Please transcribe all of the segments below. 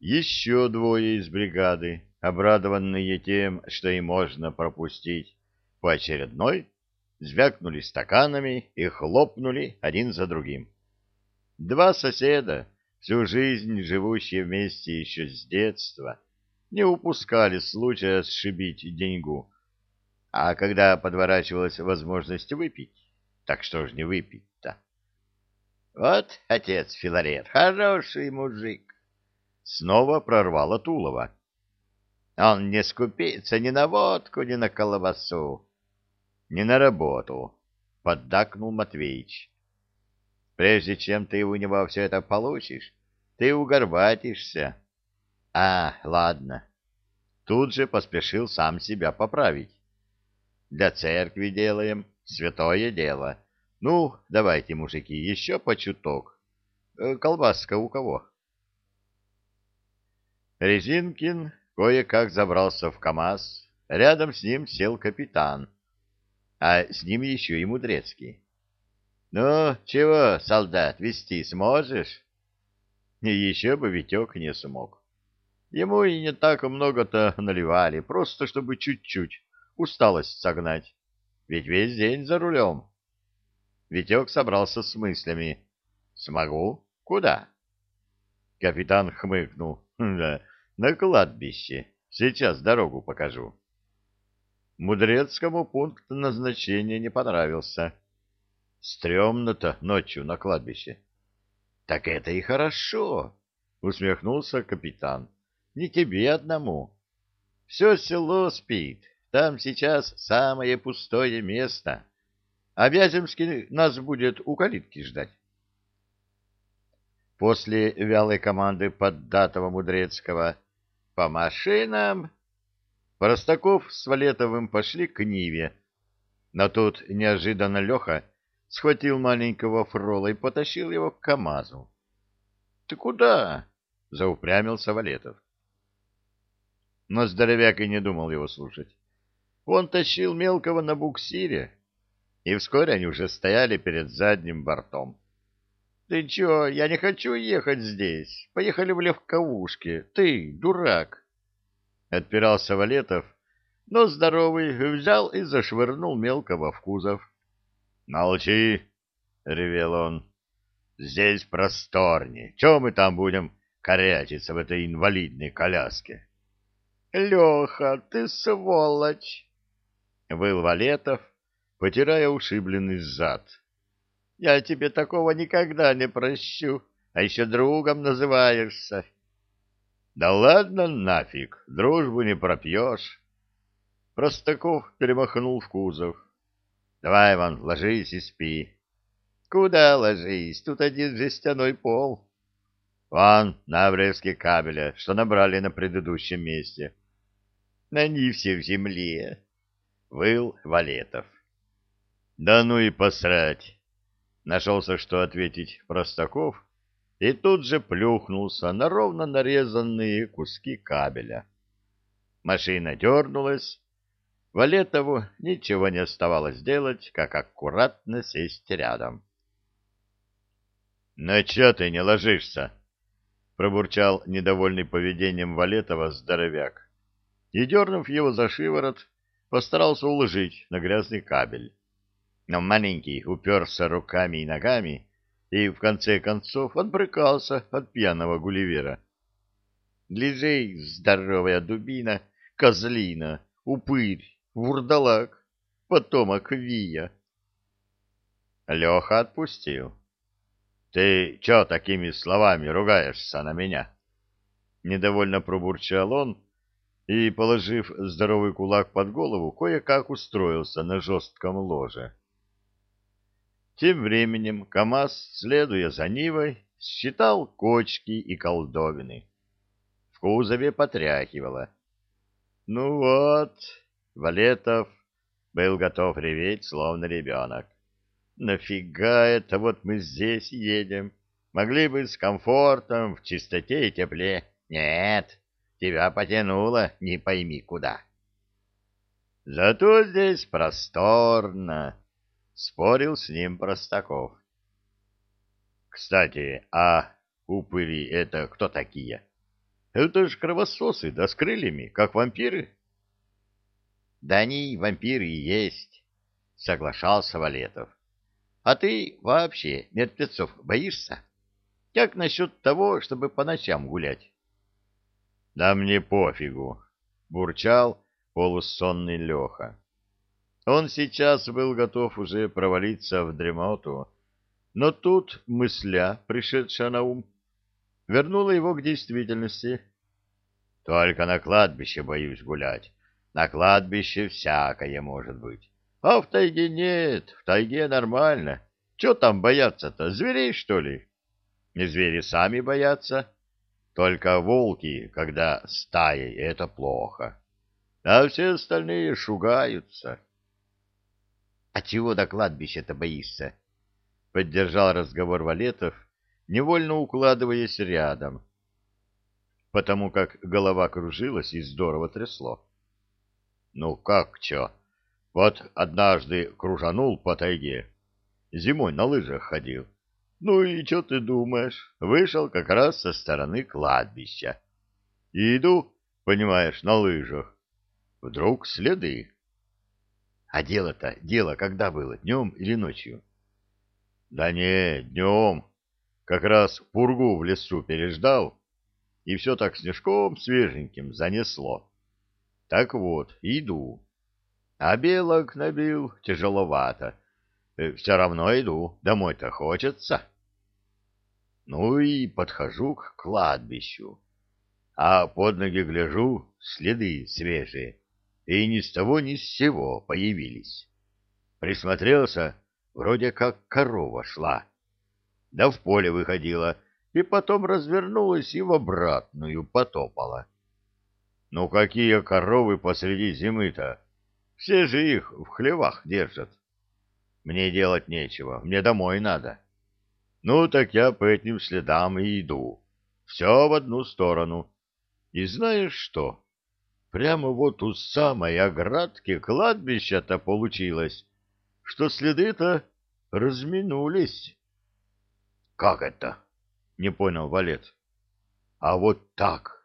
Еще двое из бригады, обрадованные тем, что им можно пропустить по очередной, звякнули стаканами и хлопнули один за другим. Два соседа, всю жизнь живущие вместе еще с детства, не упускали случая сшибить деньгу. А когда подворачивалась возможность выпить, так что ж не выпить-то? Вот отец Филарет, хороший мужик. Снова прорвало Тулова. Он не скупится ни на водку, ни на колбасу. Не на работу, поддакнул Матвеич. Прежде чем ты у него все это получишь, ты угорбатишься. А, ладно. Тут же поспешил сам себя поправить. Для церкви делаем, святое дело. Ну, давайте, мужики, еще по чуток. Э, колбаска у кого? Резинкин кое-как забрался в КамАЗ. Рядом с ним сел капитан, а с ним еще и Мудрецкий. — Ну, чего, солдат, вести сможешь? Еще бы Витек не смог. Ему и не так много-то наливали, просто чтобы чуть-чуть усталость согнать. Ведь весь день за рулем. Витек собрался с мыслями. «Смогу? Куда?» Капитан хмыкнул. «Да, на кладбище. Сейчас дорогу покажу». Мудрецкому пункт назначения не понравился. Стремно-то ночью на кладбище. — Так это и хорошо, — усмехнулся капитан. — Не тебе одному. Все село спит, там сейчас самое пустое место. А Вяземский нас будет у калитки ждать. После вялой команды поддатого Мудрецкого «По машинам!» Простаков с Валетовым пошли к Ниве, но тут неожиданно Леха схватил маленького фрола и потащил его к КамАЗу. — Ты куда? — заупрямился Валетов. Но здоровяк и не думал его слушать. Он тащил мелкого на буксире, и вскоре они уже стояли перед задним бортом. — Ты чё, я не хочу ехать здесь. Поехали в легковушке. Ты, дурак! Отпирался Валетов, но здоровый взял и зашвырнул мелкого в кузов. «Молчи!» — ревел он. «Здесь просторнее. Чего мы там будем корячиться в этой инвалидной коляске?» «Леха, ты сволочь!» — выл Валетов, потирая ушибленный зад. «Я тебе такого никогда не прощу, а еще другом называешься». «Да ладно нафиг, дружбу не пропьешь». Простаков перемахнул в кузов. Давай, Иван, ложись и спи. Куда ложись? Тут один жестяной пол. Вон, на обрезке кабеля, что набрали на предыдущем месте. На все в земле. Выл Валетов. Да ну и посрать. Нашелся, что ответить Простаков, и тут же плюхнулся на ровно нарезанные куски кабеля. Машина дернулась, Валетову ничего не оставалось делать, как аккуратно сесть рядом. — На чё ты не ложишься? — пробурчал недовольный поведением Валетова здоровяк. И, дернув его за шиворот, постарался уложить на грязный кабель. Но маленький уперся руками и ногами, и, в конце концов, отбрыкался от пьяного гулливера. — Лежи, здоровая дубина, козлина, упырь, вурдалак, потомок Вия. Леха отпустил. — Ты чё такими словами ругаешься на меня? Недовольно пробурчал он и, положив здоровый кулак под голову, кое-как устроился на жестком ложе. Тем временем КамАЗ, следуя за Нивой, считал кочки и колдовины. В кузове потряхивало. — Ну вот, Валетов был готов реветь, словно ребенок. «Нафига это вот мы здесь едем? Могли бы с комфортом, в чистоте и тепле. Нет, тебя потянуло, не пойми куда». «Зато здесь просторно», — спорил с ним Простаков. «Кстати, а упыри — это кто такие?» Это ж кровососы, да с крыльями, как вампиры. Да они вампиры есть, соглашался Валетов. А ты вообще мертвецов боишься? Как насчет того, чтобы по ночам гулять? Да мне пофигу, бурчал полусонный Леха. Он сейчас был готов уже провалиться в дремоту, но тут мысля, пришедшая на ум, вернула его к действительности. Только на кладбище боюсь гулять. На кладбище всякое может быть. А в тайге нет, в тайге нормально. Че там бояться-то, зверей, что ли? Не звери сами боятся. Только волки, когда стаей, это плохо. А все остальные шугаются. — А чего до кладбища-то боишься? — поддержал разговор Валетов, невольно укладываясь рядом, потому как голова кружилась и здорово трясло. — Ну как чё? Вот однажды кружанул по тайге, зимой на лыжах ходил. Ну и что ты думаешь? Вышел как раз со стороны кладбища. И иду, понимаешь, на лыжах. Вдруг следы. А дело-то, дело когда было, днем или ночью? Да не, днем. Как раз пургу в лесу переждал, и все так снежком свеженьким занесло. Так вот, иду. А белок набил тяжеловато. Э, все равно иду, домой-то хочется. Ну и подхожу к кладбищу. А под ноги гляжу, следы свежие и ни с того ни с сего появились. Присмотрелся, вроде как корова шла. Да в поле выходила, и потом развернулась и в обратную потопала. Ну какие коровы посреди зимы-то? Все же их в хлевах держат. Мне делать нечего, мне домой надо. Ну так я по этим следам и иду. Все в одну сторону. И знаешь что? Прямо вот у самой оградки кладбища-то получилось, что следы-то разминулись. — Как это? — не понял Валет. — А вот так,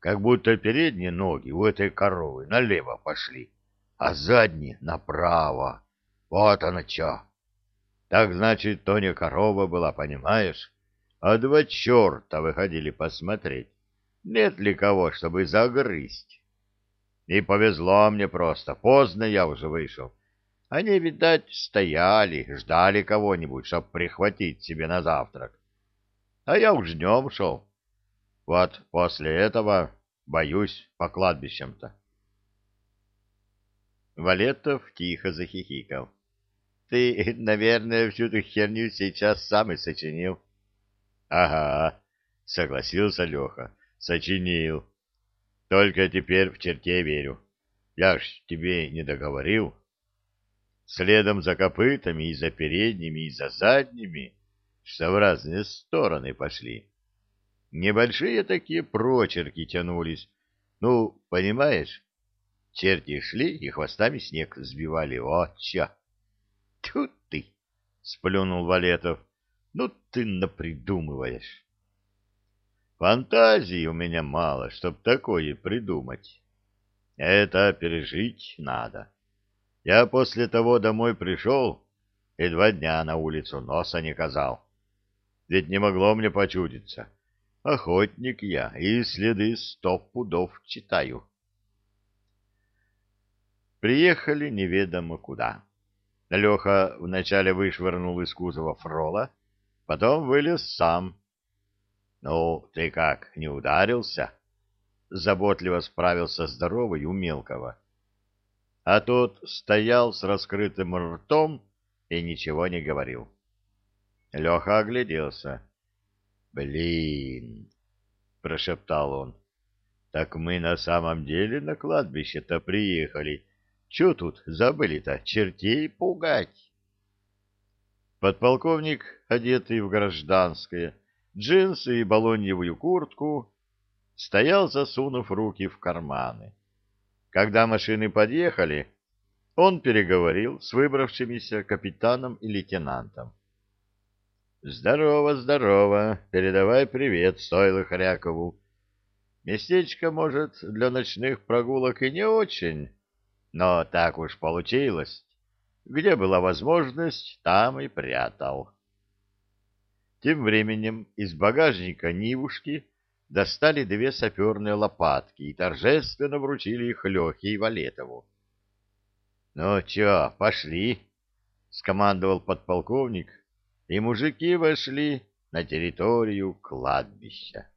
как будто передние ноги у этой коровы налево пошли, а задние направо. Вот оно чё. Так значит, то не корова была, понимаешь? А два черта выходили посмотреть, нет ли кого, чтобы загрызть. И повезло мне просто, поздно я уже вышел. Они, видать, стояли, ждали кого-нибудь, чтоб прихватить себе на завтрак. А я уж днем шел. Вот после этого боюсь по кладбищам-то. Валетов тихо захихикал. — Ты, наверное, всю эту херню сейчас сам и сочинил. — Ага, — согласился Леха, — сочинил. Только теперь в черте верю. Я ж тебе не договорил. Следом за копытами и за передними, и за задними, что в разные стороны пошли. Небольшие такие прочерки тянулись. Ну, понимаешь, черти шли и хвостами снег сбивали. О, ча! Тьфу ты! — сплюнул Валетов. — Ну ты напридумываешь. Фантазии у меня мало, чтоб такое придумать. Это пережить надо. Я после того домой пришел и два дня на улицу носа не казал. Ведь не могло мне почудиться. Охотник я, и следы сто пудов читаю. Приехали неведомо куда. Леха вначале вышвырнул из кузова фрола, потом вылез сам, ну, ты как, не ударился? Заботливо справился здоровый у мелкого. А тот стоял с раскрытым ртом и ничего не говорил. Леха огляделся. «Блин!» — прошептал он. «Так мы на самом деле на кладбище-то приехали. Чё тут забыли-то чертей пугать?» Подполковник, одетый в гражданское, — джинсы и балоньевую куртку, стоял, засунув руки в карманы. Когда машины подъехали, он переговорил с выбравшимися капитаном и лейтенантом. — Здорово, здорово, передавай привет Стойлу Хрякову. Местечко, может, для ночных прогулок и не очень, но так уж получилось. Где была возможность, там и прятал. Тем временем из багажника Нивушки достали две саперные лопатки и торжественно вручили их Лехе и Валетову. — Ну чё, пошли, — скомандовал подполковник, и мужики вошли на территорию кладбища.